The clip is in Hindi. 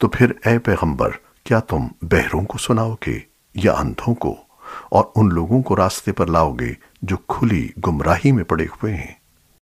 तो फिर ए पैगंबर, क्या तुम बहरों को सुनाओगे या अंधों को और उन लोगों को रास्ते पर लाओगे जो खुली गुमराही में पड़े हुए हैं?